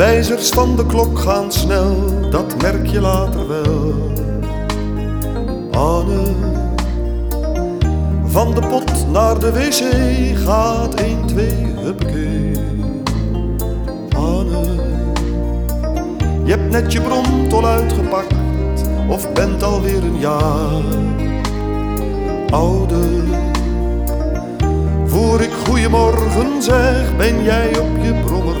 wijzers van de klok gaan snel, dat merk je later wel. Anne, van de pot naar de wc gaat 1, 2, huppakee. Anne, je hebt net je bromtol uitgepakt, of bent alweer een jaar ouder. Voor ik goeiemorgen zeg, ben jij op je brommer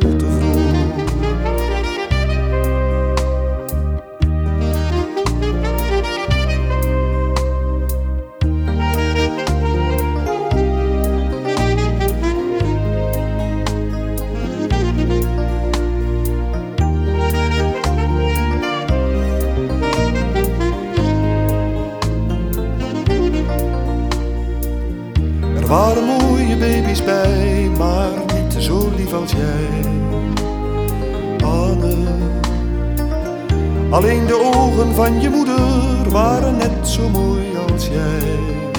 waren mooie baby's bij, maar niet zo lief als jij. Anne, alleen de ogen van je moeder waren net zo mooi als jij.